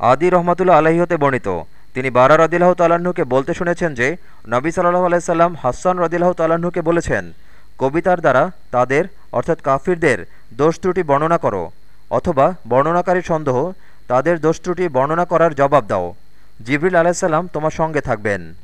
আদি রহমাতুল্লা আলহী হতে বর্ণিত। তিনি বারা রদিল্লাহ তাল্লাহ্নকে বলতে শুনেছেন যে, নবী সাল্লাহ আলাইসাল্লাম হাসান রদিল্লাহ তাল্লাহ্নকে বলেছেন, কবিতার দ্বারা তাদের, অর্থাৎ কাফিরদের, দোষ ত্রুটি বর্ণনা করো, অথবা বর্ণনাকারীর সন্দেহ, তাদের দোষ ত্রুটি বর্ণনা করার জবাব দাও। জিবরিল আলাইসাল্লাম তোমার সঙ্গে থাকবেন।